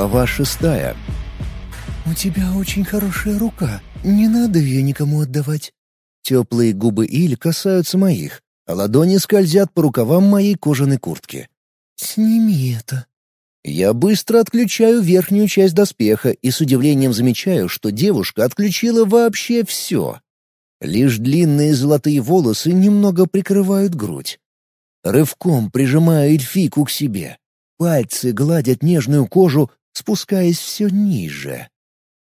Глава шестая. «У тебя очень хорошая рука. Не надо ее никому отдавать». Теплые губы Иль касаются моих, а ладони скользят по рукавам моей кожаной куртки. «Сними это». Я быстро отключаю верхнюю часть доспеха и с удивлением замечаю, что девушка отключила вообще все. Лишь длинные золотые волосы немного прикрывают грудь. Рывком прижимаю эльфийку к себе. Пальцы гладят нежную кожу, спускаясь все ниже.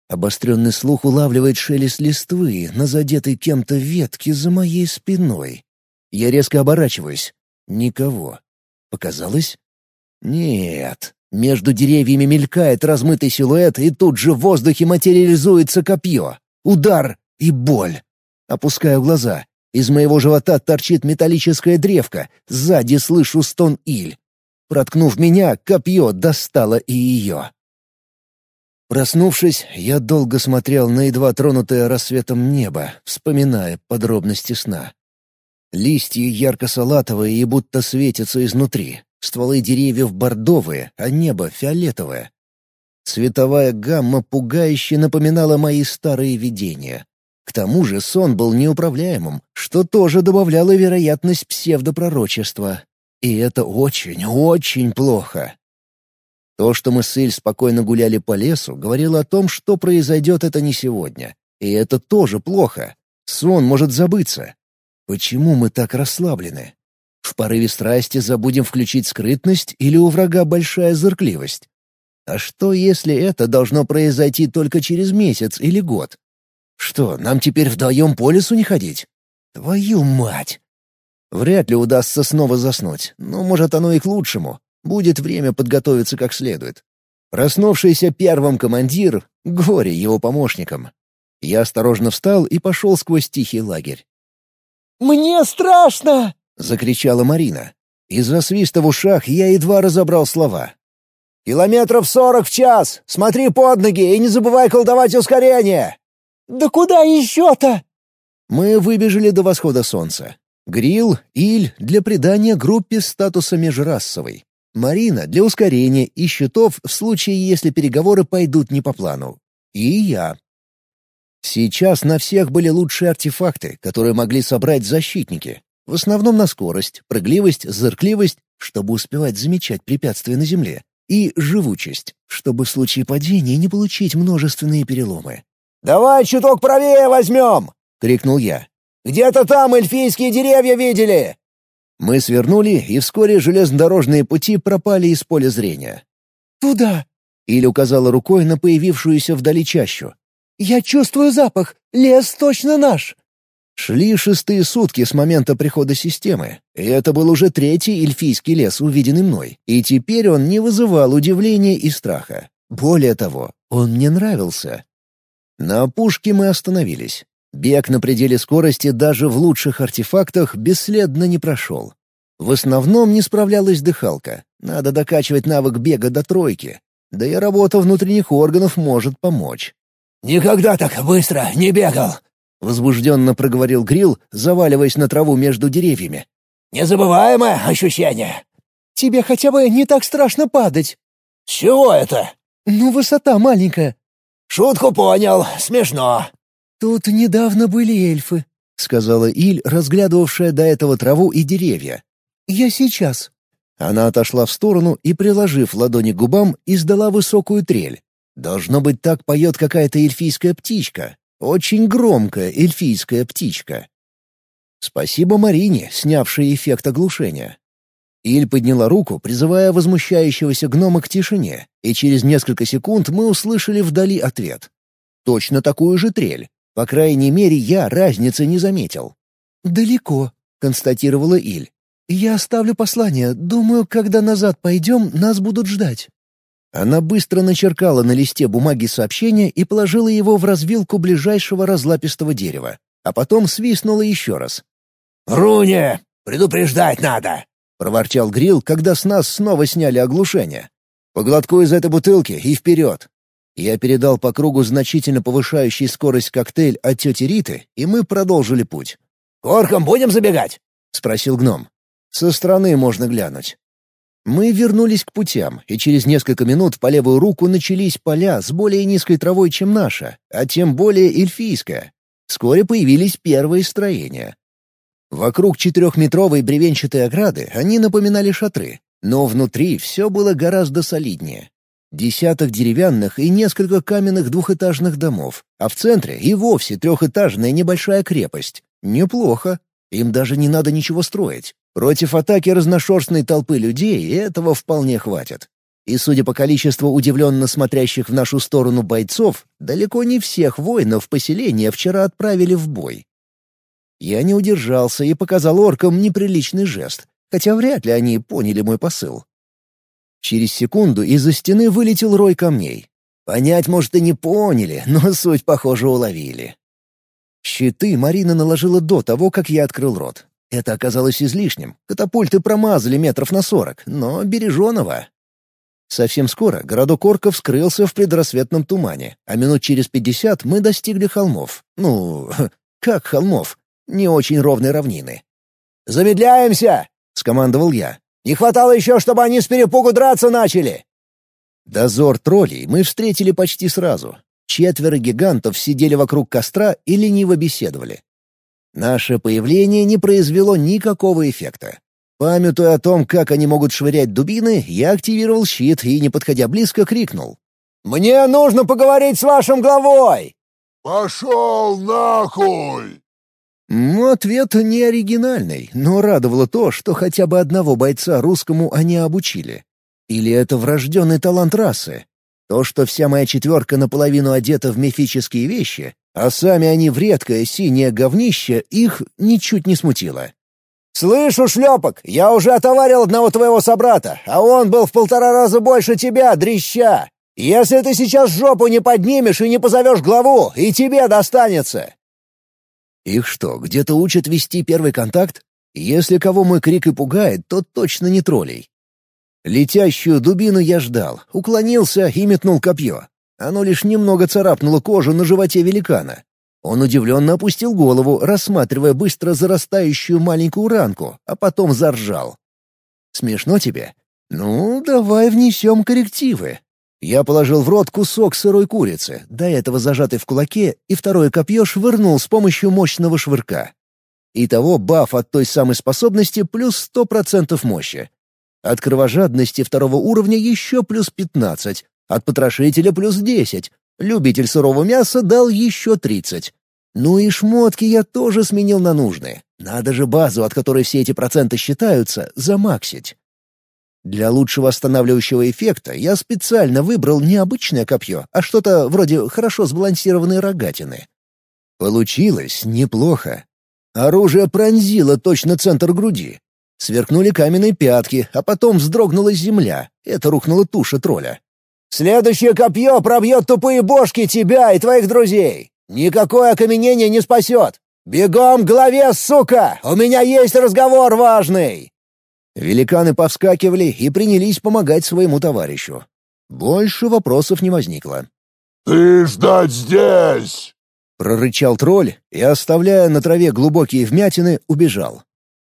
Обостренный слух улавливает шелест листвы на задетой кем-то ветке за моей спиной. Я резко оборачиваюсь. Никого. Показалось? Нет. Между деревьями мелькает размытый силуэт, и тут же в воздухе материализуется копье. Удар и боль. Опускаю глаза. Из моего живота торчит металлическая древка. Сзади слышу стон Иль. Проткнув меня, копье достало и ее. Проснувшись, я долго смотрел на едва тронутое рассветом небо, вспоминая подробности сна. Листья ярко-салатовые и будто светятся изнутри. Стволы деревьев бордовые, а небо фиолетовое. Цветовая гамма пугающе напоминала мои старые видения. К тому же сон был неуправляемым, что тоже добавляло вероятность псевдопророчества. И это очень, очень плохо. То, что мы с Иль спокойно гуляли по лесу, говорило о том, что произойдет это не сегодня. И это тоже плохо. Сон может забыться. Почему мы так расслаблены? В порыве страсти забудем включить скрытность или у врага большая зыркливость? А что, если это должно произойти только через месяц или год? Что, нам теперь вдвоем по лесу не ходить? Твою мать! Вряд ли удастся снова заснуть, но, может, оно и к лучшему. Будет время подготовиться как следует. Проснувшийся первым командир — горе его помощникам. Я осторожно встал и пошел сквозь тихий лагерь. «Мне страшно!» — закричала Марина. Из-за свиста в ушах я едва разобрал слова. «Километров сорок в час! Смотри под ноги и не забывай колдовать ускорение!» «Да куда еще-то?» Мы выбежали до восхода солнца. Грил, Иль для придания группе статуса межрасовой. Марина для ускорения и счетов в случае, если переговоры пойдут не по плану. И я. Сейчас на всех были лучшие артефакты, которые могли собрать защитники. В основном на скорость, прыгливость, зыркливость, чтобы успевать замечать препятствия на земле, и живучесть, чтобы в случае падения не получить множественные переломы. «Давай чуток правее возьмем!» — крикнул я. Где-то там эльфийские деревья видели!» Мы свернули, и вскоре железнодорожные пути пропали из поля зрения. «Туда!» — Или указала рукой на появившуюся вдали чащу. «Я чувствую запах! Лес точно наш!» Шли шестые сутки с момента прихода системы, и это был уже третий эльфийский лес, увиденный мной, и теперь он не вызывал удивления и страха. Более того, он мне нравился. На опушке мы остановились. Бег на пределе скорости даже в лучших артефактах бесследно не прошел. В основном не справлялась дыхалка. Надо докачивать навык бега до тройки. Да и работа внутренних органов может помочь. «Никогда так быстро не бегал!» — возбужденно проговорил Грил, заваливаясь на траву между деревьями. «Незабываемое ощущение!» «Тебе хотя бы не так страшно падать!» «С чего это?» «Ну, высота маленькая». «Шутку понял, смешно!» «Тут недавно были эльфы», — сказала Иль, разглядывавшая до этого траву и деревья. «Я сейчас». Она отошла в сторону и, приложив ладони к губам, издала высокую трель. Должно быть, так поет какая-то эльфийская птичка. Очень громкая эльфийская птичка. Спасибо Марине, снявшей эффект оглушения. Иль подняла руку, призывая возмущающегося гнома к тишине, и через несколько секунд мы услышали вдали ответ. Точно такую же трель, по крайней мере, я разницы не заметил. «Далеко», — констатировала Иль. «Я оставлю послание. Думаю, когда назад пойдем, нас будут ждать». Она быстро начеркала на листе бумаги сообщение и положила его в развилку ближайшего разлапистого дерева, а потом свистнула еще раз. «Руне! Предупреждать надо!» — проворчал Грил, когда с нас снова сняли оглушение. «По глотку из этой бутылки и вперед!» Я передал по кругу значительно повышающий скорость коктейль от тети Риты, и мы продолжили путь. «Корком будем забегать?» — спросил гном. «Со стороны можно глянуть». Мы вернулись к путям, и через несколько минут по левую руку начались поля с более низкой травой, чем наша, а тем более эльфийская. Вскоре появились первые строения. Вокруг четырехметровой бревенчатой ограды они напоминали шатры, но внутри все было гораздо солиднее. Десяток деревянных и несколько каменных двухэтажных домов, а в центре и вовсе трехэтажная небольшая крепость. Неплохо. Им даже не надо ничего строить. Против атаки разношерстной толпы людей этого вполне хватит. И судя по количеству удивленно смотрящих в нашу сторону бойцов, далеко не всех воинов поселения вчера отправили в бой. Я не удержался и показал оркам неприличный жест, хотя вряд ли они поняли мой посыл. Через секунду из-за стены вылетел рой камней. Понять, может, и не поняли, но суть, похоже, уловили. Щиты Марина наложила до того, как я открыл рот. Это оказалось излишним. Катапульты промазали метров на сорок, но береженого. Совсем скоро городок орков скрылся в предрассветном тумане, а минут через пятьдесят мы достигли холмов. Ну, как холмов? Не очень ровной равнины. «Замедляемся!» — скомандовал я. «Не хватало еще, чтобы они с перепугу драться начали!» Дозор троллей мы встретили почти сразу. Четверо гигантов сидели вокруг костра и лениво беседовали. Наше появление не произвело никакого эффекта. Памятуя о том, как они могут швырять дубины, я активировал щит и, не подходя близко, крикнул. «Мне нужно поговорить с вашим главой!» «Пошел нахуй!» Ответ не оригинальный, но радовало то, что хотя бы одного бойца русскому они обучили. Или это врожденный талант расы? То, что вся моя четверка наполовину одета в мифические вещи, а сами они в редкое синее говнище, их ничуть не смутило. «Слышу, шлепок, я уже отоварил одного твоего собрата, а он был в полтора раза больше тебя, дрища! Если ты сейчас жопу не поднимешь и не позовешь главу, и тебе достанется!» Их что, где-то учат вести первый контакт? Если кого мой крик и пугает, то точно не троллей. Летящую дубину я ждал, уклонился и метнул копье. Оно лишь немного царапнуло кожу на животе великана. Он удивленно опустил голову, рассматривая быстро зарастающую маленькую ранку, а потом заржал. «Смешно тебе? Ну, давай внесем коррективы. Я положил в рот кусок сырой курицы, до этого зажатый в кулаке, и второе копье швырнул с помощью мощного швырка. Итого баф от той самой способности плюс сто процентов мощи. От кровожадности второго уровня еще плюс пятнадцать, от потрошителя плюс десять, любитель сырого мяса дал еще тридцать. Ну и шмотки я тоже сменил на нужные. Надо же базу, от которой все эти проценты считаются, замаксить. Для лучшего останавливающего эффекта я специально выбрал не обычное копье, а что-то вроде хорошо сбалансированной рогатины. Получилось неплохо. Оружие пронзило точно центр груди. Сверкнули каменные пятки, а потом вздрогнула земля. Это рухнула туша тролля. «Следующее копье пробьет тупые бошки тебя и твоих друзей! Никакое окаменение не спасет! Бегом к голове, сука! У меня есть разговор важный!» Великаны повскакивали и принялись помогать своему товарищу. Больше вопросов не возникло. «Ты ждать здесь!» — прорычал тролль и, оставляя на траве глубокие вмятины, убежал.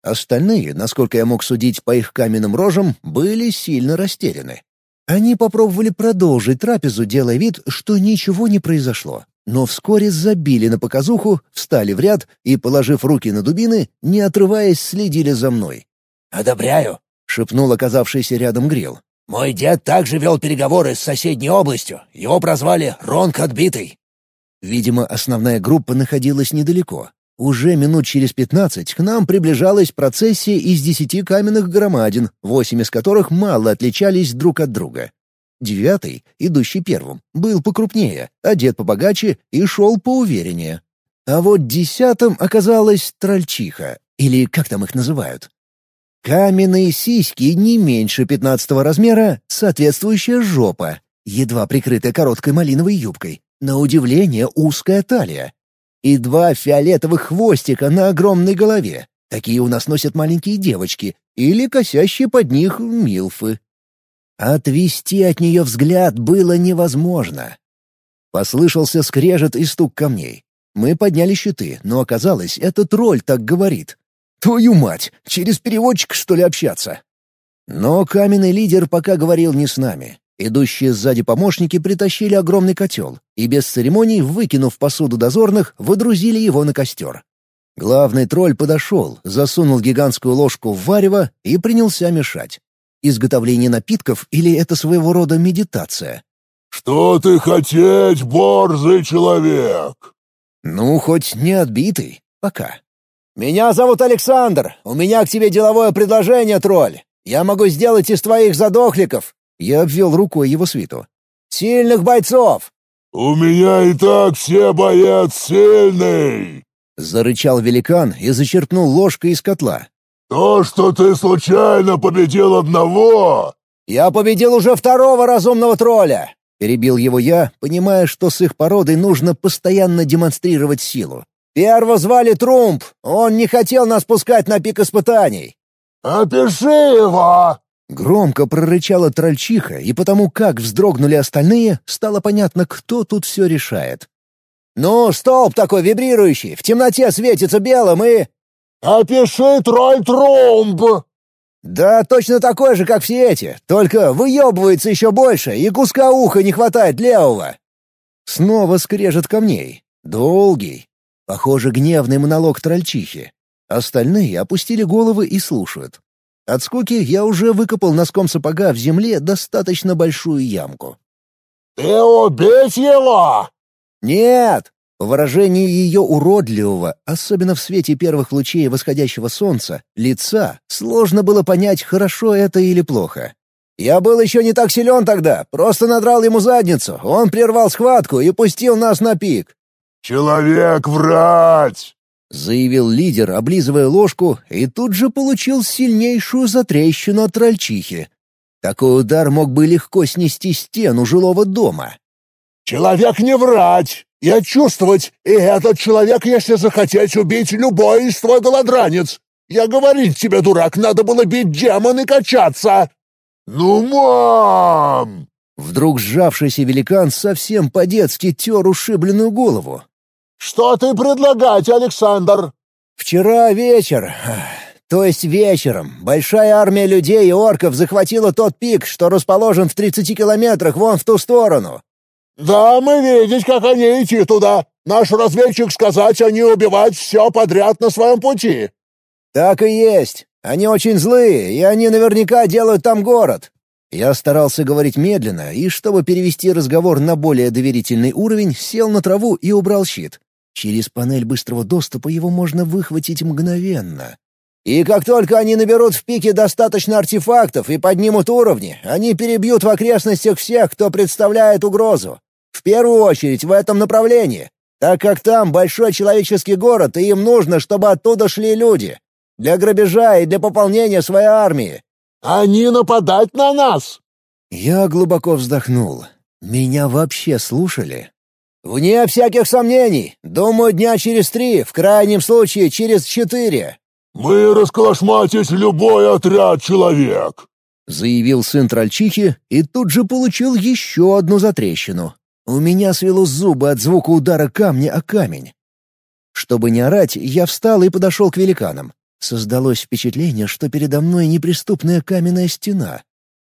Остальные, насколько я мог судить по их каменным рожам, были сильно растеряны. Они попробовали продолжить трапезу, делая вид, что ничего не произошло. Но вскоре забили на показуху, встали в ряд и, положив руки на дубины, не отрываясь, следили за мной. «Одобряю», — шепнул оказавшийся рядом Грил. «Мой дед также вел переговоры с соседней областью. Его прозвали Ронк Отбитый». Видимо, основная группа находилась недалеко. Уже минут через пятнадцать к нам приближалась процессия из десяти каменных громадин, восемь из которых мало отличались друг от друга. Девятый, идущий первым, был покрупнее, одет побогаче и шел поувереннее. А вот десятым оказалась трольчиха, или как там их называют. Каменные сиськи не меньше пятнадцатого размера, соответствующая жопа, едва прикрытая короткой малиновой юбкой, на удивление узкая талия. И два фиолетовых хвостика на огромной голове. Такие у нас носят маленькие девочки или косящие под них милфы. Отвести от нее взгляд было невозможно. Послышался скрежет и стук камней. Мы подняли щиты, но оказалось, это тролль так говорит. Твою мать, через переводчик, что ли, общаться? Но каменный лидер пока говорил не с нами. Идущие сзади помощники притащили огромный котел и без церемоний, выкинув посуду дозорных, выдрузили его на костер. Главный тролль подошел, засунул гигантскую ложку в варево и принялся мешать. Изготовление напитков или это своего рода медитация? «Что ты хотеть, борзый человек?» «Ну, хоть не отбитый. Пока». «Меня зовут Александр. У меня к тебе деловое предложение, тролль. Я могу сделать из твоих задохликов». Я обвел рукой его свиту. «Сильных бойцов!» «У меня и так все боец сильный!» Зарычал великан и зачерпнул ложкой из котла. «То, что ты случайно победил одного...» «Я победил уже второго разумного тролля!» Перебил его я, понимая, что с их породой нужно постоянно демонстрировать силу. «Первого звали Трумп. Он не хотел нас пускать на пик испытаний». «Опиши его!» Громко прорычала трольчиха, и потому как вздрогнули остальные, стало понятно, кто тут все решает. «Ну, столб такой вибрирующий, в темноте светится белым и...» «Опиши тролль Трумп!» «Да точно такой же, как все эти, только выебывается еще больше, и куска уха не хватает левого». Снова скрежет камней. Долгий. Похоже, гневный монолог трольчихи. Остальные опустили головы и слушают. От скуки я уже выкопал носком сапога в земле достаточно большую ямку. «Ты убить его!» «Нет!» По выражению ее уродливого, особенно в свете первых лучей восходящего солнца, лица, сложно было понять, хорошо это или плохо. «Я был еще не так силен тогда, просто надрал ему задницу, он прервал схватку и пустил нас на пик». «Человек врать!» — заявил лидер, облизывая ложку, и тут же получил сильнейшую затрещину от трольчихи. Такой удар мог бы легко снести стену жилого дома. «Человек не врать! Я чувствовать, и этот человек, если захотеть убить любой из твой голодранец. Я говорить тебе, дурак, надо было бить демон и качаться!» «Ну, мам!» Вдруг сжавшийся великан совсем по-детски тер ушибленную голову. «Что ты предлагать, Александр?» «Вчера вечер, то есть вечером, большая армия людей и орков захватила тот пик, что расположен в 30 километрах вон в ту сторону. «Да, мы видеть, как они идти туда. Наш разведчик сказать, они убивать все подряд на своем пути». «Так и есть. Они очень злые, и они наверняка делают там город». Я старался говорить медленно, и, чтобы перевести разговор на более доверительный уровень, сел на траву и убрал щит. Через панель быстрого доступа его можно выхватить мгновенно. И как только они наберут в пике достаточно артефактов и поднимут уровни, они перебьют в окрестностях всех, кто представляет угрозу. В первую очередь в этом направлении, так как там большой человеческий город, и им нужно, чтобы оттуда шли люди. Для грабежа и для пополнения своей армии. «Они нападать на нас!» Я глубоко вздохнул. Меня вообще слушали? «Вне всяких сомнений. Думаю, дня через три, в крайнем случае через четыре». «Мы расколошматить любой отряд человек», — заявил сын трольчихи и тут же получил еще одну затрещину. У меня свело зубы от звука удара камня о камень. Чтобы не орать, я встал и подошел к великанам. Создалось впечатление, что передо мной неприступная каменная стена.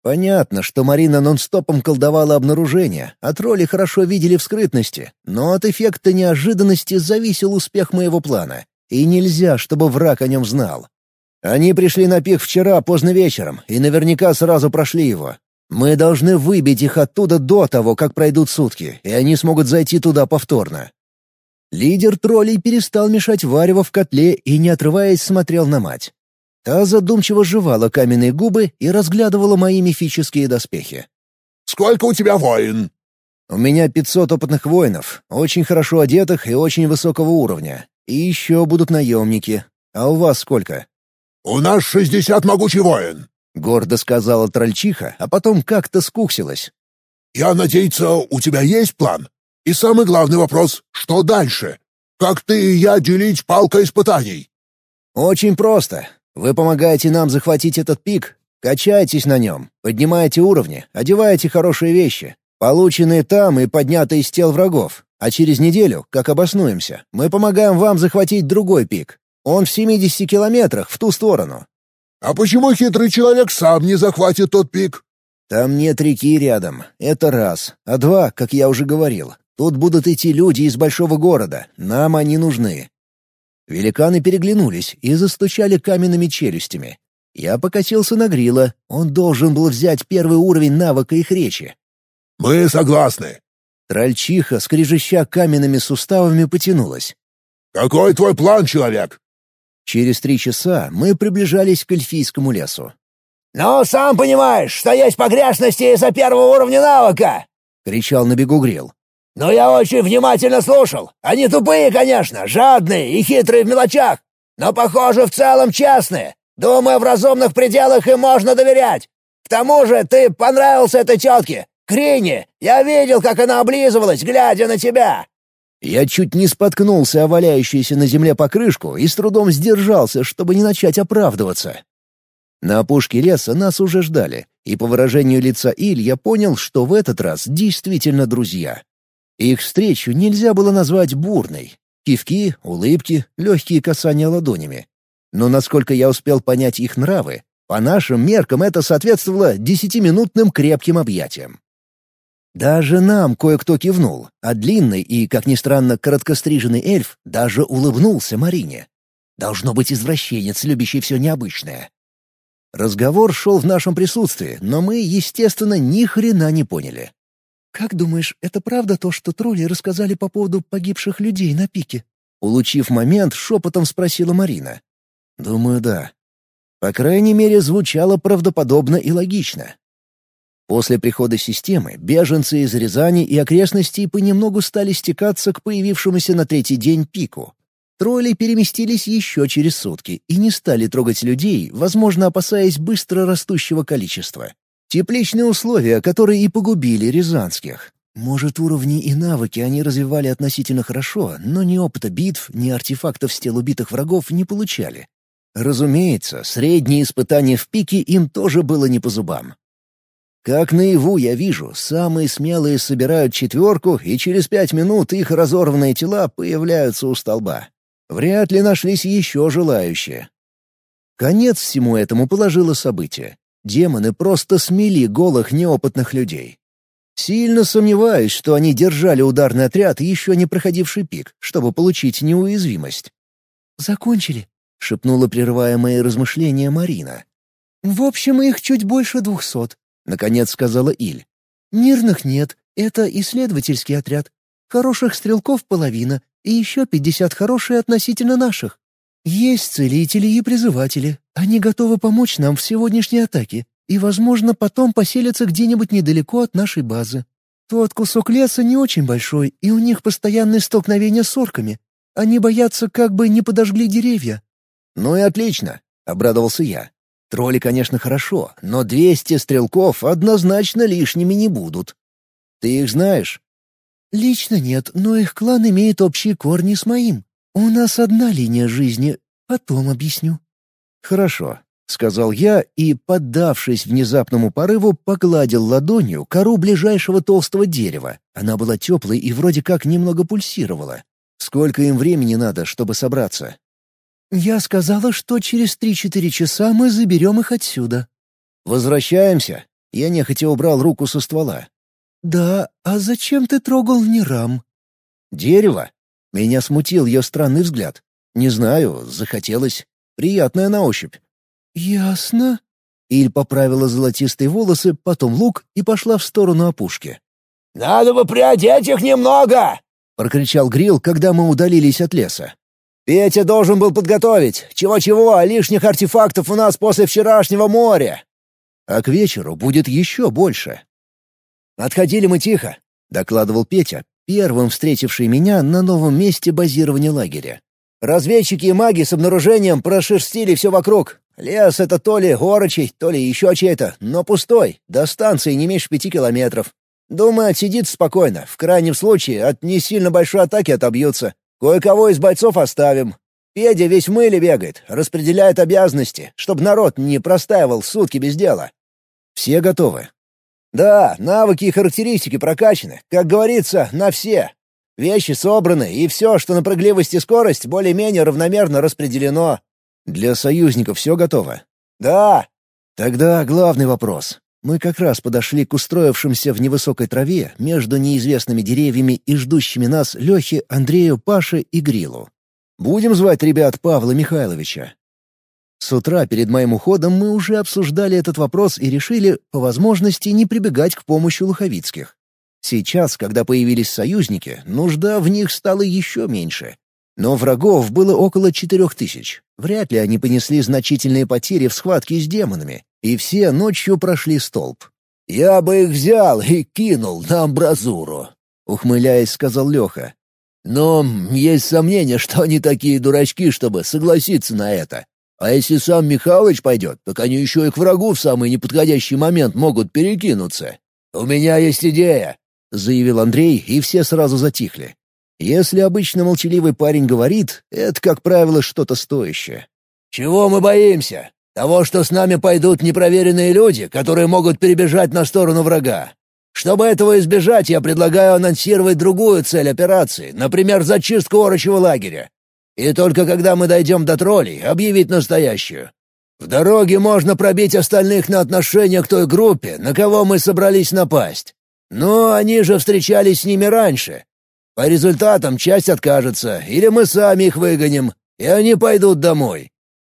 Понятно, что Марина нон-стопом колдовала обнаружение, а тролли хорошо видели в скрытности, но от эффекта неожиданности зависел успех моего плана, и нельзя, чтобы враг о нем знал. Они пришли на пик вчера поздно вечером и наверняка сразу прошли его. Мы должны выбить их оттуда до того, как пройдут сутки, и они смогут зайти туда повторно. Лидер троллей перестал мешать варево в котле и, не отрываясь, смотрел на мать. Та задумчиво жевала каменные губы и разглядывала мои мифические доспехи. «Сколько у тебя воин?» «У меня пятьсот опытных воинов, очень хорошо одетых и очень высокого уровня. И еще будут наемники. А у вас сколько?» «У нас шестьдесят могучий воин. — гордо сказала трольчиха, а потом как-то скуксилась. «Я надеяться, у тебя есть план? И самый главный вопрос — что дальше? Как ты и я делить палка испытаний?» «Очень просто. Вы помогаете нам захватить этот пик, качаетесь на нем, поднимаете уровни, одеваете хорошие вещи, полученные там и поднятые из тел врагов, а через неделю, как обоснуемся, мы помогаем вам захватить другой пик. Он в 70 километрах в ту сторону. А почему хитрый человек сам не захватит тот пик?» «Там нет реки рядом, это раз. А два, как я уже говорил, тут будут идти люди из большого города, нам они нужны». Великаны переглянулись и застучали каменными челюстями. Я покосился на Грила, он должен был взять первый уровень навыка их речи. «Мы согласны». Трольчиха, скрежеща каменными суставами, потянулась. «Какой твой план, человек?» Через три часа мы приближались к эльфийскому лесу. «Ну, сам понимаешь, что есть погрешности из-за первого уровня навыка!» — кричал на бегу Грил. «Но я очень внимательно слушал. Они тупые, конечно, жадные и хитрые в мелочах, но, похоже, в целом честные. Думаю, в разумных пределах им можно доверять. К тому же ты понравился этой тетке, Крини. Я видел, как она облизывалась, глядя на тебя. Я чуть не споткнулся о валяющуюся на земле покрышку и с трудом сдержался, чтобы не начать оправдываться. На опушке леса нас уже ждали, и по выражению лица Иль я понял, что в этот раз действительно друзья. Их встречу нельзя было назвать бурной. Кивки, улыбки, легкие касания ладонями. Но насколько я успел понять их нравы, по нашим меркам это соответствовало десятиминутным крепким объятиям. Даже нам кое-кто кивнул, а длинный и, как ни странно, короткостриженный эльф даже улыбнулся Марине. Должно быть извращенец, любящий все необычное. Разговор шел в нашем присутствии, но мы, естественно, ни хрена не поняли. «Как думаешь, это правда то, что тролли рассказали по поводу погибших людей на пике?» Улучив момент, шепотом спросила Марина. «Думаю, да. По крайней мере, звучало правдоподобно и логично. После прихода системы беженцы из Рязани и окрестностей понемногу стали стекаться к появившемуся на третий день пику. Тролли переместились еще через сутки и не стали трогать людей, возможно, опасаясь быстро растущего количества. Тепличные условия, которые и погубили рязанских. Может, уровни и навыки они развивали относительно хорошо, но ни опыта битв, ни артефактов с тел убитых врагов не получали. Разумеется, средние испытания в пике им тоже было не по зубам. Как наяву я вижу, самые смелые собирают четверку, и через пять минут их разорванные тела появляются у столба. Вряд ли нашлись еще желающие. Конец всему этому положило событие. Демоны просто смели голых неопытных людей. Сильно сомневаюсь, что они держали ударный отряд, еще не проходивший пик, чтобы получить неуязвимость. «Закончили», — шепнула, прерывая мои размышления Марина. «В общем, их чуть больше двухсот. — наконец сказала Иль. «Мирных нет, это исследовательский отряд. Хороших стрелков половина, и еще пятьдесят хорошие относительно наших. Есть целители и призыватели. Они готовы помочь нам в сегодняшней атаке и, возможно, потом поселятся где-нибудь недалеко от нашей базы. Тот кусок леса не очень большой, и у них постоянные столкновения с орками. Они боятся, как бы не подожгли деревья». «Ну и отлично», — обрадовался я. Тролли, конечно, хорошо, но двести стрелков однозначно лишними не будут. Ты их знаешь? Лично нет, но их клан имеет общие корни с моим. У нас одна линия жизни, потом объясню. Хорошо, — сказал я и, поддавшись внезапному порыву, погладил ладонью кору ближайшего толстого дерева. Она была теплой и вроде как немного пульсировала. Сколько им времени надо, чтобы собраться? «Я сказала, что через три-четыре часа мы заберем их отсюда». «Возвращаемся?» Я нехотя убрал руку со ствола. «Да, а зачем ты трогал Нерам?» «Дерево?» Меня смутил ее странный взгляд. «Не знаю, захотелось. Приятная на ощупь». «Ясно». Иль поправила золотистые волосы, потом лук и пошла в сторону опушки. «Надо бы приодеть их немного!» — прокричал Грил, когда мы удалились от леса. Петя должен был подготовить. Чего-чего, лишних артефактов у нас после вчерашнего моря. А к вечеру будет еще больше. Отходили мы тихо, — докладывал Петя, первым встретивший меня на новом месте базирования лагеря. Разведчики и маги с обнаружением прошерстили все вокруг. Лес — это то ли горочий, то ли еще чей-то, но пустой, до станции не меньше пяти километров. Думаю, отсидит спокойно, в крайнем случае от не сильно большой атаки отобьются. Кое-кого из бойцов оставим. Педя весь в мыле бегает, распределяет обязанности, чтобы народ не простаивал сутки без дела. Все готовы? Да, навыки и характеристики прокачаны, как говорится, на все. Вещи собраны, и все, что на прыгливость и скорость, более-менее равномерно распределено. Для союзников все готово? «Да». Тогда главный вопрос. Мы как раз подошли к устроившимся в невысокой траве между неизвестными деревьями и ждущими нас Лехе, Андрею, Паше и Грилу. Будем звать ребят Павла Михайловича. С утра перед моим уходом мы уже обсуждали этот вопрос и решили, по возможности, не прибегать к помощи Луховицких. Сейчас, когда появились союзники, нужда в них стала еще меньше. Но врагов было около четырех тысяч. Вряд ли они понесли значительные потери в схватке с демонами, и все ночью прошли столб. «Я бы их взял и кинул на амбразуру», — ухмыляясь, сказал Леха. «Но есть сомнение, что они такие дурачки, чтобы согласиться на это. А если сам Михалыч пойдет, так они еще и к врагу в самый неподходящий момент могут перекинуться. У меня есть идея», — заявил Андрей, и все сразу затихли. Если обычно молчаливый парень говорит, это, как правило, что-то стоящее. «Чего мы боимся? Того, что с нами пойдут непроверенные люди, которые могут перебежать на сторону врага. Чтобы этого избежать, я предлагаю анонсировать другую цель операции, например, зачистку орочего лагеря. И только когда мы дойдем до троллей, объявить настоящую. В дороге можно пробить остальных на отношение к той группе, на кого мы собрались напасть. Но они же встречались с ними раньше, по результатам часть откажется, или мы сами их выгоним, и они пойдут домой.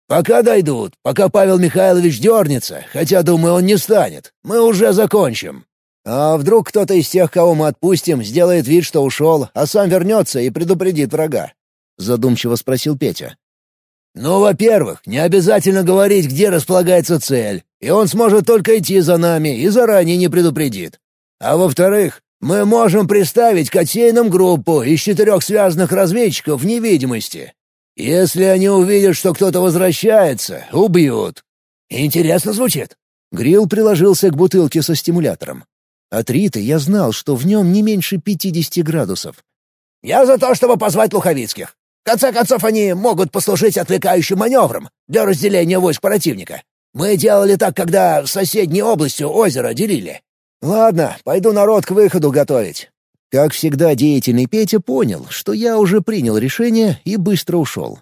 Пока дойдут, пока Павел Михайлович дернется, хотя, думаю, он не станет, мы уже закончим. А вдруг кто-то из тех, кого мы отпустим, сделает вид, что ушел, а сам вернется и предупредит врага?» — задумчиво спросил Петя. «Ну, во-первых, не обязательно говорить, где располагается цель, и он сможет только идти за нами и заранее не предупредит. А во-вторых, мы можем приставить к группу из четырех связанных разведчиков невидимости. Если они увидят, что кто-то возвращается, убьют. Интересно звучит?» Грилл приложился к бутылке со стимулятором. От Риты я знал, что в нем не меньше пятидесяти градусов. «Я за то, чтобы позвать Луховицких. В конце концов, они могут послужить отвлекающим маневром для разделения войск противника. Мы делали так, когда соседней областью озеро делили. «Ладно, пойду народ к выходу готовить». Как всегда, деятельный Петя понял, что я уже принял решение и быстро ушел.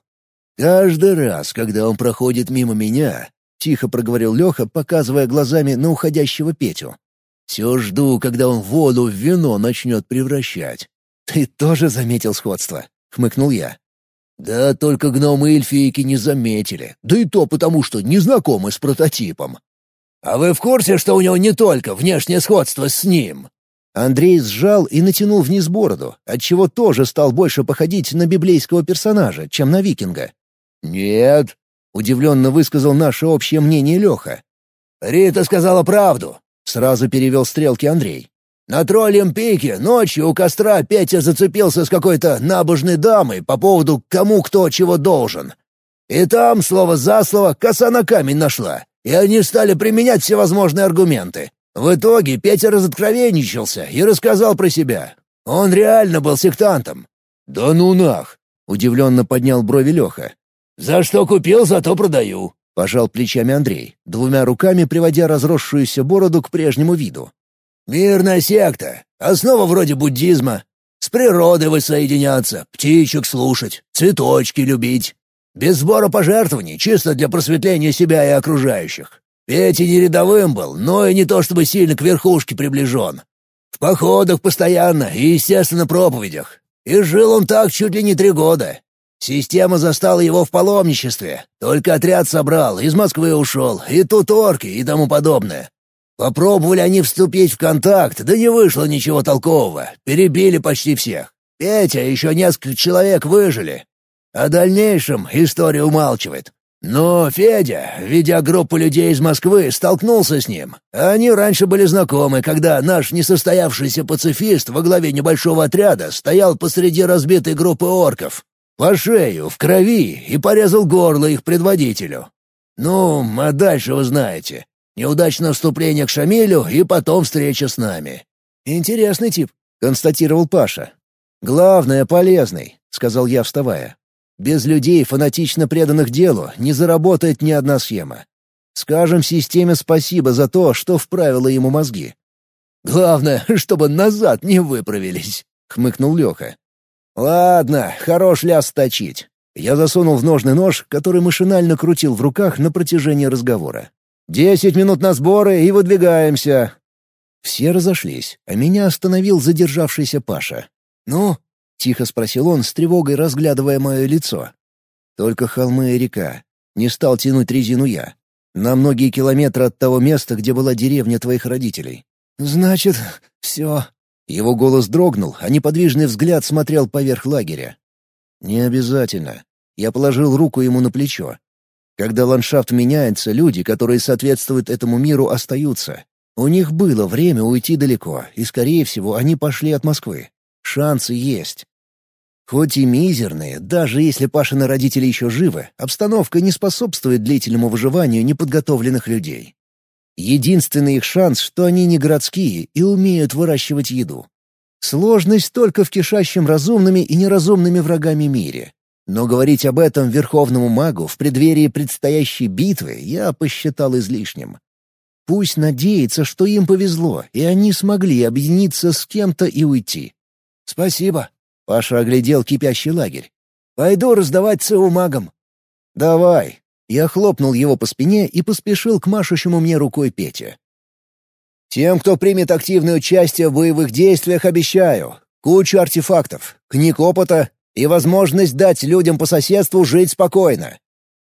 «Каждый раз, когда он проходит мимо меня», — тихо проговорил Леха, показывая глазами на уходящего Петю. «Все жду, когда он воду в вино начнет превращать». «Ты тоже заметил сходство?» — хмыкнул я. «Да только гномы и эльфийки не заметили, да и то потому, что не знакомы с прототипом. «А вы в курсе, что у него не только внешнее сходство с ним?» Андрей сжал и натянул вниз бороду, отчего тоже стал больше походить на библейского персонажа, чем на викинга. «Нет», — удивленно высказал наше общее мнение Леха. «Рита сказала правду», — сразу перевел стрелки Андрей. «На троллем пике ночью у костра Петя зацепился с какой-то набожной дамой по поводу кому кто чего должен. И там, слово за слово, коса на камень нашла и они стали применять всевозможные аргументы. В итоге Петя разоткровенничался и рассказал про себя. Он реально был сектантом. «Да ну нах!» — удивленно поднял брови Леха. «За что купил, зато продаю», — пожал плечами Андрей, двумя руками приводя разросшуюся бороду к прежнему виду. «Мирная секта. Основа вроде буддизма. С природой воссоединяться, птичек слушать, цветочки любить. Без сбора пожертвований, чисто для просветления себя и окружающих. Петя не рядовым был, но и не то чтобы сильно к верхушке приближен. В походах постоянно и, естественно, проповедях. И жил он так чуть ли не три года. Система застала его в паломничестве. Только отряд собрал, из Москвы ушел, и тут орки и тому подобное. Попробовали они вступить в контакт, да не вышло ничего толкового. Перебили почти всех. Петя и еще несколько человек выжили, о дальнейшем история умалчивает. Но Федя, видя группу людей из Москвы, столкнулся с ним. Они раньше были знакомы, когда наш несостоявшийся пацифист во главе небольшого отряда стоял посреди разбитой группы орков. По шею, в крови, и порезал горло их предводителю. Ну, а дальше вы знаете. Неудачное вступление к Шамилю и потом встреча с нами. «Интересный тип», — констатировал Паша. «Главное, полезный», — сказал я, вставая. Без людей, фанатично преданных делу, не заработает ни одна схема. Скажем системе спасибо за то, что вправила ему мозги. «Главное, чтобы назад не выправились», — хмыкнул Леха. «Ладно, хорош ляс точить. Я засунул в ножный нож, который машинально крутил в руках на протяжении разговора. «Десять минут на сборы и выдвигаемся!» Все разошлись, а меня остановил задержавшийся Паша. «Ну?» — тихо спросил он, с тревогой разглядывая мое лицо. «Только холмы и река. Не стал тянуть резину я. На многие километры от того места, где была деревня твоих родителей». «Значит, все». Его голос дрогнул, а неподвижный взгляд смотрел поверх лагеря. «Не обязательно». Я положил руку ему на плечо. Когда ландшафт меняется, люди, которые соответствуют этому миру, остаются. У них было время уйти далеко, и, скорее всего, они пошли от Москвы. Шансы есть. Хоть и мизерные, даже если Пашины родители еще живы, обстановка не способствует длительному выживанию неподготовленных людей. Единственный их шанс, что они не городские и умеют выращивать еду. Сложность только в кишащем разумными и неразумными врагами мире. Но говорить об этом верховному магу в преддверии предстоящей битвы я посчитал излишним. Пусть надеется, что им повезло, и они смогли объединиться с кем-то и уйти. «Спасибо», — Паша оглядел кипящий лагерь. «Пойду раздавать ЦУ магам». «Давай». Я хлопнул его по спине и поспешил к машущему мне рукой Пете. Тем, кто примет активное участие в боевых действиях, обещаю. Кучу артефактов, книг опыта и возможность дать людям по соседству жить спокойно.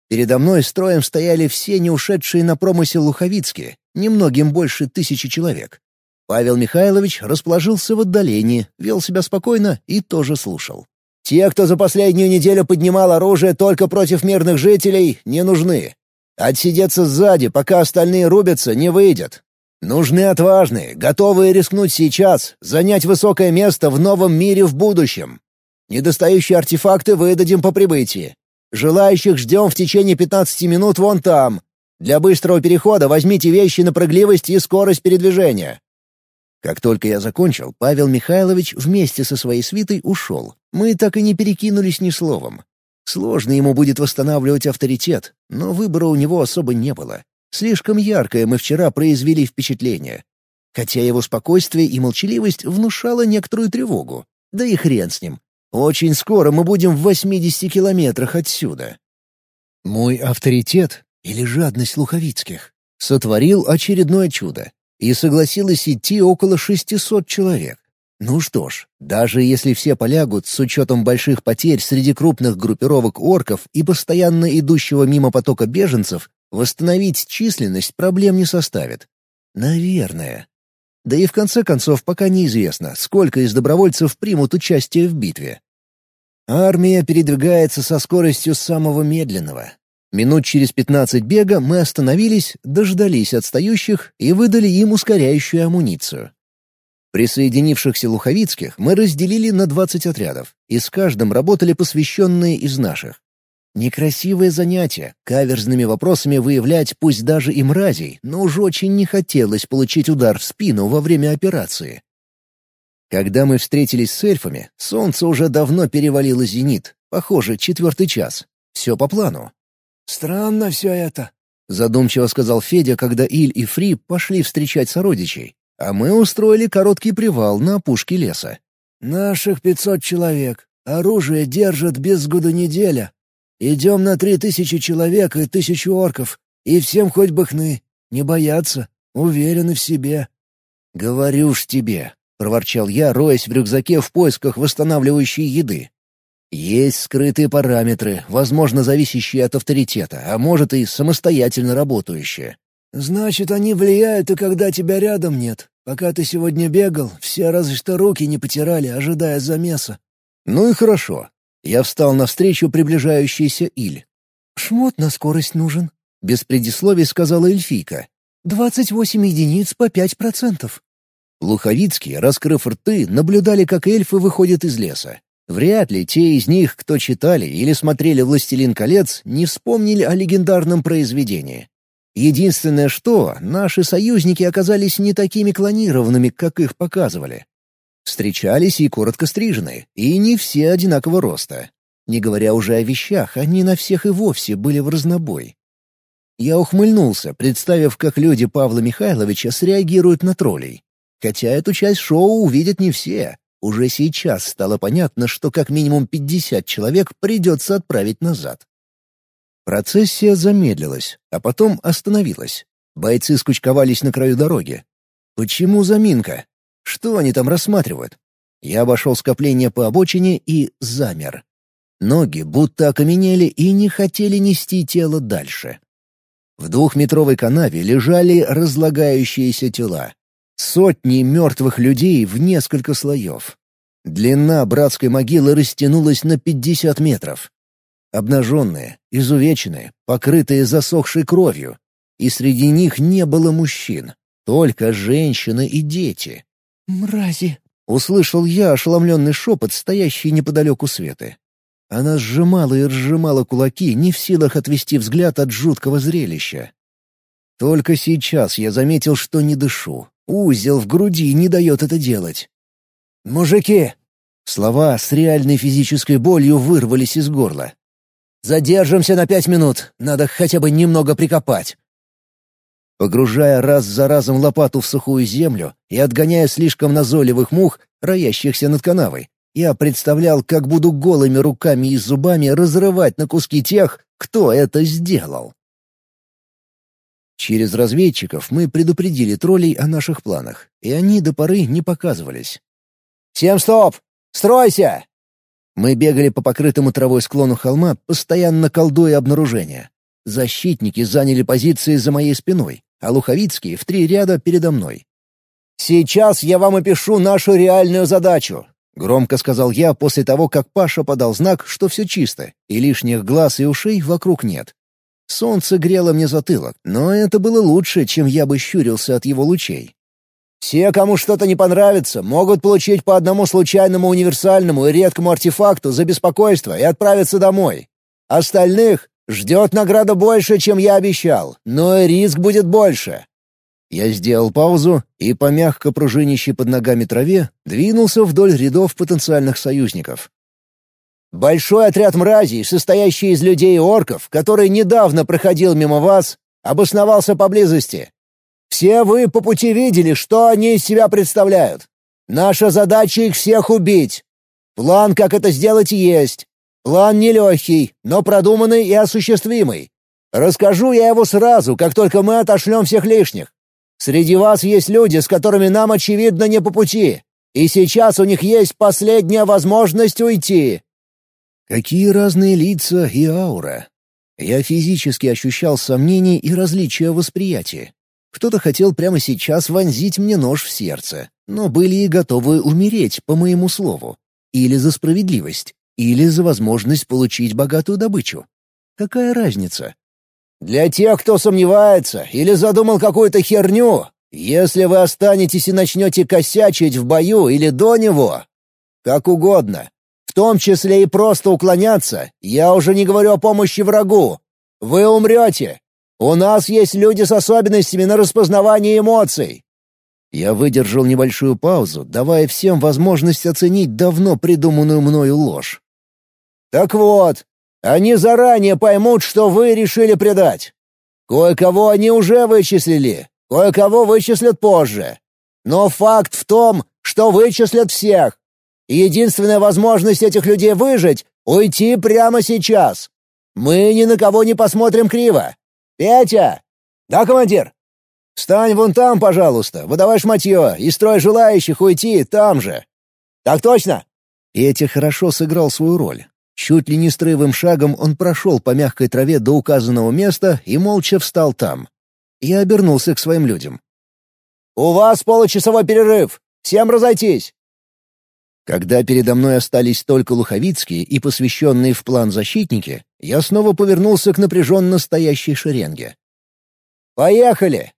Передо мной строем стояли все не ушедшие на промысел луховицкие, немногим больше тысячи человек. Павел Михайлович расположился в отдалении, вел себя спокойно и тоже слушал. «Те, кто за последнюю неделю поднимал оружие только против мирных жителей, не нужны. Отсидеться сзади, пока остальные рубятся, не выйдет. Нужны отважные, готовые рискнуть сейчас, занять высокое место в новом мире в будущем. Недостающие артефакты выдадим по прибытии. Желающих ждем в течение 15 минут вон там. Для быстрого перехода возьмите вещи на прыгливость и скорость передвижения». Как только я закончил, Павел Михайлович вместе со своей свитой ушел. Мы так и не перекинулись ни словом. Сложно ему будет восстанавливать авторитет, но выбора у него особо не было. Слишком яркое мы вчера произвели впечатление. Хотя его спокойствие и молчаливость внушало некоторую тревогу. Да и хрен с ним. Очень скоро мы будем в 80 километрах отсюда. Мой авторитет или жадность Луховицких сотворил очередное чудо и согласилось идти около 600 человек. Ну что ж, даже если все полягут с учетом больших потерь среди крупных группировок орков и постоянно идущего мимо потока беженцев, Восстановить численность проблем не составит. Наверное. Да и в конце концов пока неизвестно, сколько из добровольцев примут участие в битве. Армия передвигается со скоростью самого медленного. Минут через пятнадцать бега мы остановились, дождались отстающих и выдали им ускоряющую амуницию. Присоединившихся луховицких мы разделили на двадцать отрядов, и с каждым работали посвященные из наших. Некрасивое занятие, каверзными вопросами выявлять пусть даже и мразей, но уж очень не хотелось получить удар в спину во время операции. Когда мы встретились с эльфами, солнце уже давно перевалило зенит, похоже, четвертый час. Все по плану. «Странно все это», — задумчиво сказал Федя, когда Иль и Фри пошли встречать сородичей, а мы устроили короткий привал на опушке леса. «Наших пятьсот человек. Оружие держат без года неделя, Идем на три тысячи человек и тысячу орков, и всем хоть бы хны. Не боятся, уверены в себе». «Говорю ж тебе», — проворчал я, роясь в рюкзаке в поисках восстанавливающей еды. «Есть скрытые параметры, возможно, зависящие от авторитета, а может и самостоятельно работающие». «Значит, они влияют и когда тебя рядом нет. Пока ты сегодня бегал, все разве что руки не потирали, ожидая замеса». «Ну и хорошо. Я встал навстречу приближающейся Иль. «Шмот на скорость нужен», — без предисловий сказала эльфийка. «Двадцать восемь единиц по пять процентов». Луховицкие, раскрыв рты, наблюдали, как эльфы выходят из леса. Вряд ли те из них, кто читали или смотрели «Властелин колец», не вспомнили о легендарном произведении. Единственное что, наши союзники оказались не такими клонированными, как их показывали. Встречались и коротко стриженные, и не все одинакового роста. Не говоря уже о вещах, они на всех и вовсе были в разнобой. Я ухмыльнулся, представив, как люди Павла Михайловича среагируют на троллей. Хотя эту часть шоу увидят не все. Уже сейчас стало понятно, что как минимум 50 человек придется отправить назад. Процессия замедлилась, а потом остановилась. Бойцы скучковались на краю дороги. Почему заминка? Что они там рассматривают? Я обошел скопление по обочине и замер. Ноги будто окаменели и не хотели нести тело дальше. В двухметровой канаве лежали разлагающиеся тела. Сотни мертвых людей в несколько слоев. Длина братской могилы растянулась на пятьдесят метров. Обнаженные, изувеченные, покрытые засохшей кровью. И среди них не было мужчин, только женщины и дети. «Мрази!» — услышал я ошеломленный шепот, стоящий неподалеку Светы. Она сжимала и разжимала кулаки, не в силах отвести взгляд от жуткого зрелища. Только сейчас я заметил, что не дышу. Узел в груди не дает это делать. «Мужики!» Слова с реальной физической болью вырвались из горла. «Задержимся на пять минут. Надо хотя бы немного прикопать». Погружая раз за разом лопату в сухую землю и отгоняя слишком назойливых мух, роящихся над канавой, я представлял, как буду голыми руками и зубами разрывать на куски тех, кто это сделал. Через разведчиков мы предупредили троллей о наших планах, и они до поры не показывались. «Всем стоп! Стройся!» Мы бегали по покрытому травой склону холма, постоянно колдуя обнаружение. Защитники заняли позиции за моей спиной, а луховицкие в три ряда передо мной. «Сейчас я вам опишу нашу реальную задачу», — громко сказал я после того, как Паша подал знак, что все чисто, и лишних глаз и ушей вокруг нет. Солнце грело мне затылок, но это было лучше, чем я бы щурился от его лучей. Все, кому что-то не понравится, могут получить по одному случайному универсальному и редкому артефакту за беспокойство и отправиться домой. Остальных ждет награда больше, чем я обещал, но и риск будет больше. Я сделал паузу и, по мягко пружинищей под ногами траве, двинулся вдоль рядов потенциальных союзников. Большой отряд мразей, состоящий из людей и орков, который недавно проходил мимо вас, обосновался поблизости. Все вы по пути видели, что они из себя представляют. Наша задача их всех убить. План, как это сделать, есть. План нелегкий, но продуманный и осуществимый. Расскажу я его сразу, как только мы отошлем всех лишних. Среди вас есть люди, с которыми нам, очевидно, не по пути. И сейчас у них есть последняя возможность уйти». Какие разные лица и аура. Я физически ощущал сомнения и различия восприятия. Кто-то хотел прямо сейчас вонзить мне нож в сердце, но были и готовы умереть по моему слову. Или за справедливость, или за возможность получить богатую добычу. Какая разница? Для тех, кто сомневается или задумал какую-то херню, если вы останетесь и начнете косячить в бою или до него, как угодно, в том числе и просто уклоняться, я уже не говорю о помощи врагу, вы умрете, у нас есть люди с особенностями на распознавание эмоций». Я выдержал небольшую паузу, давая всем возможность оценить давно придуманную мною ложь. «Так вот, они заранее поймут, что вы решили предать. Кое-кого они уже вычислили, кое-кого вычислят позже. Но факт в том, что вычислят всех. Единственная возможность этих людей выжить — уйти прямо сейчас. Мы ни на кого не посмотрим криво. «Петя!» «Да, командир?» «Встань вон там, пожалуйста, выдавай шматье и строй желающих уйти там же». «Так точно!» Петя хорошо сыграл свою роль. Чуть ли не строевым шагом он прошел по мягкой траве до указанного места и молча встал там. Я обернулся к своим людям. «У вас получасовой перерыв. Всем разойтись!» Когда передо мной остались только луховицкие и посвященные в план защитники, я снова повернулся к напряженно стоящей шеренге. «Поехали!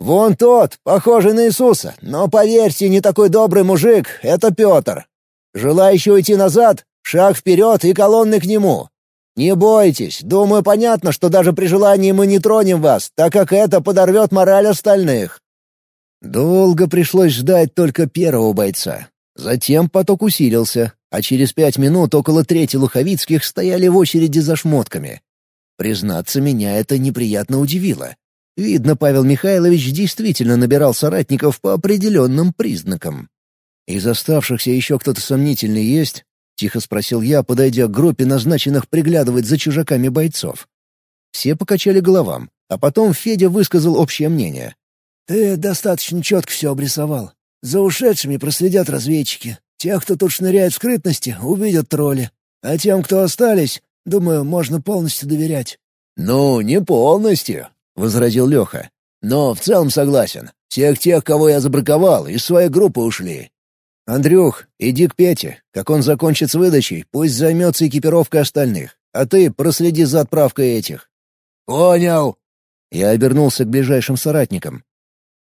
Вон тот, похожий на Иисуса, но, поверьте, не такой добрый мужик — это Петр. Желающий уйти назад — шаг вперед и колонны к нему. Не бойтесь, думаю, понятно, что даже при желании мы не тронем вас, так как это подорвет мораль остальных». Долго пришлось ждать только первого бойца, Затем поток усилился, а через пять минут около трети луховицких стояли в очереди за шмотками. Признаться, меня это неприятно удивило. Видно, Павел Михайлович действительно набирал соратников по определенным признакам. «Из оставшихся еще кто-то сомнительный есть?» — тихо спросил я, подойдя к группе назначенных приглядывать за чужаками бойцов. Все покачали головам, а потом Федя высказал общее мнение. «Ты достаточно четко все обрисовал. За ушедшими проследят разведчики. Тех, кто тут шныряет в скрытности, увидят тролли. А тем, кто остались, думаю, можно полностью доверять». «Ну, не полностью», — возразил Леха. «Но в целом согласен. Всех тех, кого я забраковал, из своей группы ушли. Андрюх, иди к Пете. Как он закончит с выдачей, пусть займется экипировкой остальных. А ты проследи за отправкой этих». «Понял». Я обернулся к ближайшим соратникам.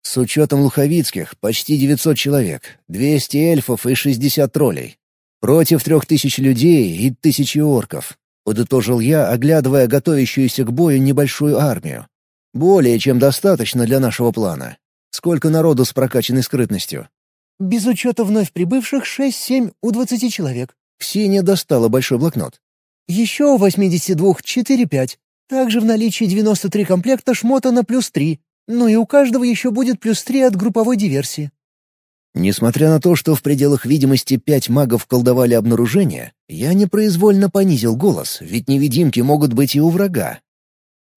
С учетом луховицких почти 900 человек, 200 эльфов и 60 троллей. Против трех тысяч людей и тысячи орков. Подытожил я, оглядывая готовящуюся к бою небольшую армию. Более чем достаточно для нашего плана. Сколько народу с прокачанной скрытностью? Без учета вновь прибывших шесть-семь у двадцати человек. Ксения достала большой блокнот. Еще у восьмидесяти двух четыре-пять. Также в наличии девяносто три комплекта шмота на плюс три. Ну и у каждого еще будет плюс три от групповой диверсии. Несмотря на то, что в пределах видимости пять магов колдовали обнаружение, я непроизвольно понизил голос, ведь невидимки могут быть и у врага.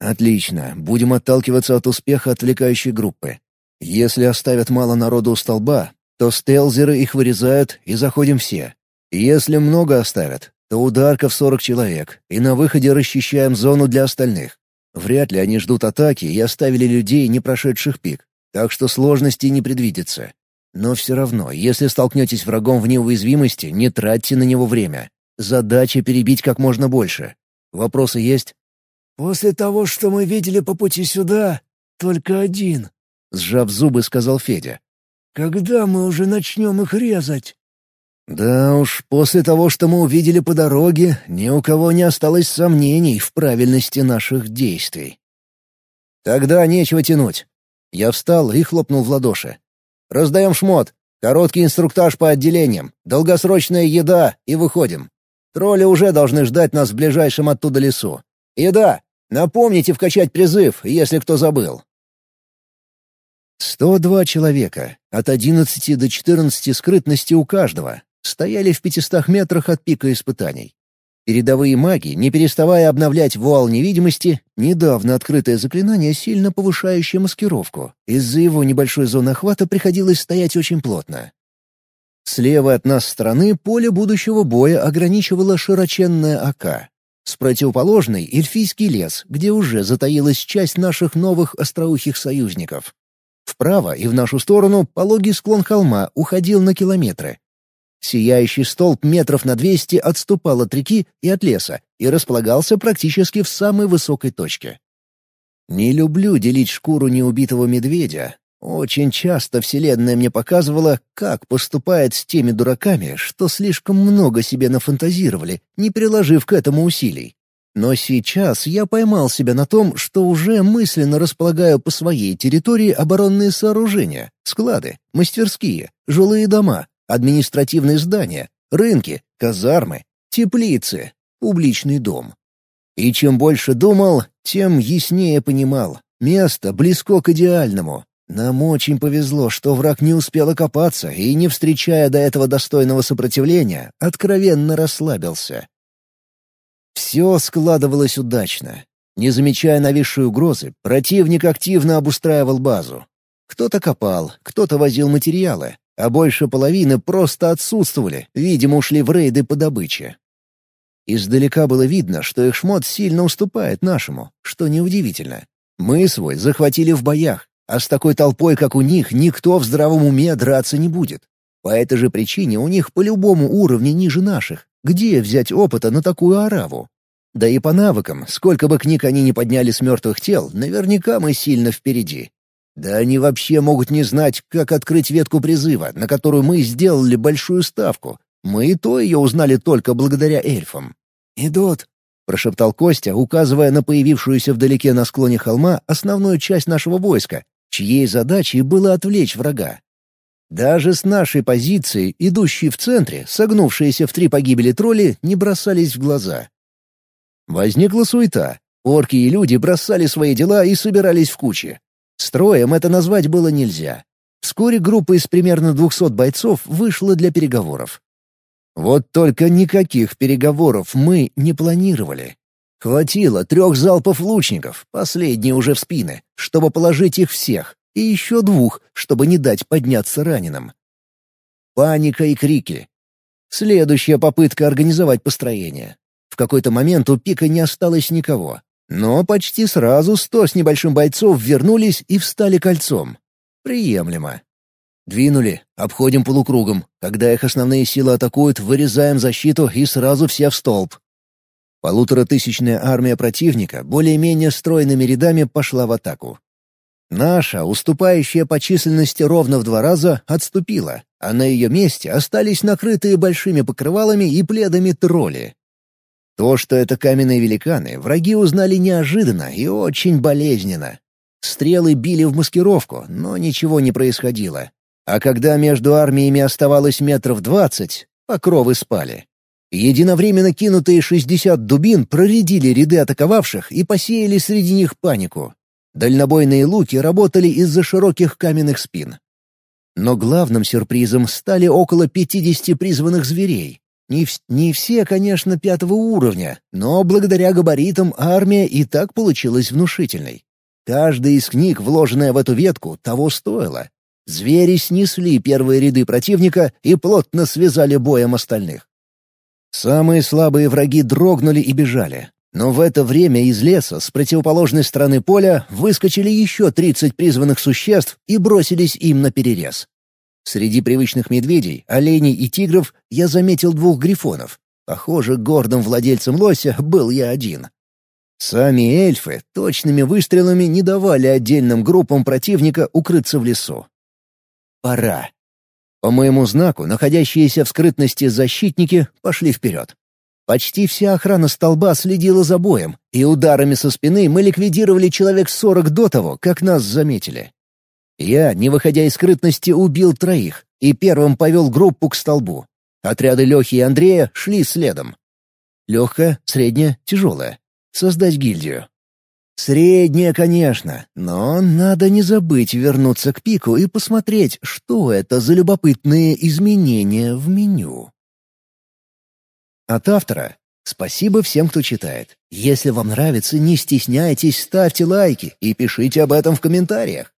Отлично, будем отталкиваться от успеха отвлекающей группы. Если оставят мало народу у столба, то стелзеры их вырезают и заходим все. Если много оставят, то ударка в сорок человек, и на выходе расчищаем зону для остальных. Вряд ли они ждут атаки и оставили людей, не прошедших пик, так что сложностей не предвидится. Но все равно, если столкнетесь врагом в неуязвимости, не тратьте на него время. Задача — перебить как можно больше. Вопросы есть? «После того, что мы видели по пути сюда, только один», — сжав зубы, сказал Федя. «Когда мы уже начнем их резать?» «Да уж, после того, что мы увидели по дороге, ни у кого не осталось сомнений в правильности наших действий». «Тогда нечего тянуть». Я встал и хлопнул в ладоши. Раздаем шмот. Короткий инструктаж по отделениям, долгосрочная еда и выходим. Тролли уже должны ждать нас в ближайшем оттуда лесу. И да, напомните вкачать призыв, если кто забыл. 102 человека, от 11 до 14 скрытности у каждого, стояли в 500 метрах от пика испытаний. Передовые маги, не переставая обновлять вуал невидимости, недавно открытое заклинание, сильно повышающее маскировку. Из-за его небольшой зоны охвата приходилось стоять очень плотно. Слева от нас стороны поле будущего боя ограничивала широченная ока. С противоположной — эльфийский лес, где уже затаилась часть наших новых остроухих союзников. Вправо и в нашу сторону пологий склон холма уходил на километры, Сияющий столб метров на двести отступал от реки и от леса и располагался практически в самой высокой точке. Не люблю делить шкуру неубитого медведя. Очень часто Вселенная мне показывала, как поступает с теми дураками, что слишком много себе нафантазировали, не приложив к этому усилий. Но сейчас я поймал себя на том, что уже мысленно располагаю по своей территории оборонные сооружения, склады, мастерские, жилые дома, административные здания, рынки, казармы, теплицы, публичный дом. И чем больше думал, тем яснее понимал. Место близко к идеальному. Нам очень повезло, что враг не успел окопаться и, не встречая до этого достойного сопротивления, откровенно расслабился. Все складывалось удачно. Не замечая нависшей угрозы, противник активно обустраивал базу. Кто-то копал, кто-то возил материалы, а больше половины просто отсутствовали, видимо, ушли в рейды по добыче. Издалека было видно, что их шмот сильно уступает нашему, что неудивительно. Мы свой захватили в боях, а с такой толпой, как у них, никто в здравом уме драться не будет. По этой же причине у них по любому уровню ниже наших. Где взять опыта на такую ораву? Да и по навыкам, сколько бы книг они ни подняли с мертвых тел, наверняка мы сильно впереди. Да они вообще могут не знать, как открыть ветку призыва, на которую мы сделали большую ставку. Мы и то ее узнали только благодаря эльфам. «Идут», — прошептал Костя, указывая на появившуюся вдалеке на склоне холма основную часть нашего войска, чьей задачей было отвлечь врага. Даже с нашей позиции, идущие в центре, согнувшиеся в три погибели тролли, не бросались в глаза. Возникла суета. Орки и люди бросали свои дела и собирались в кучи. Строем это назвать было нельзя. Вскоре группа из примерно 200 бойцов вышла для переговоров. Вот только никаких переговоров мы не планировали. Хватило трех залпов лучников, последние уже в спины, чтобы положить их всех, и еще двух, чтобы не дать подняться раненым. Паника и крики. Следующая попытка организовать построение. В какой-то момент у пика не осталось никого. Но почти сразу сто с небольшим бойцов вернулись и встали кольцом. Приемлемо. Двинули, обходим полукругом. Когда их основные силы атакуют, вырезаем защиту и сразу все в столб. Полуторатысячная армия противника более-менее стройными рядами пошла в атаку. Наша, уступающая по численности ровно в два раза, отступила, а на ее месте остались накрытые большими покрывалами и пледами тролли. То, что это каменные великаны, враги узнали неожиданно и очень болезненно. Стрелы били в маскировку, но ничего не происходило. А когда между армиями оставалось метров двадцать, покровы спали. Единовременно кинутые шестьдесят дубин проредили ряды атаковавших и посеяли среди них панику. Дальнобойные луки работали из-за широких каменных спин. Но главным сюрпризом стали около пятидесяти призванных зверей. Не, в... не все, конечно, пятого уровня, но благодаря габаритам армия и так получилась внушительной. Каждая из книг, вложенная в эту ветку, того стоила. Звери снесли первые ряды противника и плотно связали боем остальных. Самые слабые враги дрогнули и бежали. Но в это время из леса с противоположной стороны поля выскочили еще тридцать призванных существ и бросились им на перерез. Среди привычных медведей, оленей и тигров я заметил двух грифонов. Похоже, гордым владельцем лося был я один. Сами эльфы точными выстрелами не давали отдельным группам противника укрыться в лесу. Пора. По моему знаку, находящиеся в скрытности защитники пошли вперед. Почти вся охрана столба следила за боем, и ударами со спины мы ликвидировали человек сорок до того, как нас заметили. Я, не выходя из скрытности, убил троих и первым повел группу к столбу. Отряды Лехи и Андрея шли следом. Легкая, средняя, тяжелая. Создать гильдию. Средняя, конечно, но надо не забыть вернуться к пику и посмотреть, что это за любопытные изменения в меню. От автора. Спасибо всем, кто читает. Если вам нравится, не стесняйтесь, ставьте лайки и пишите об этом в комментариях.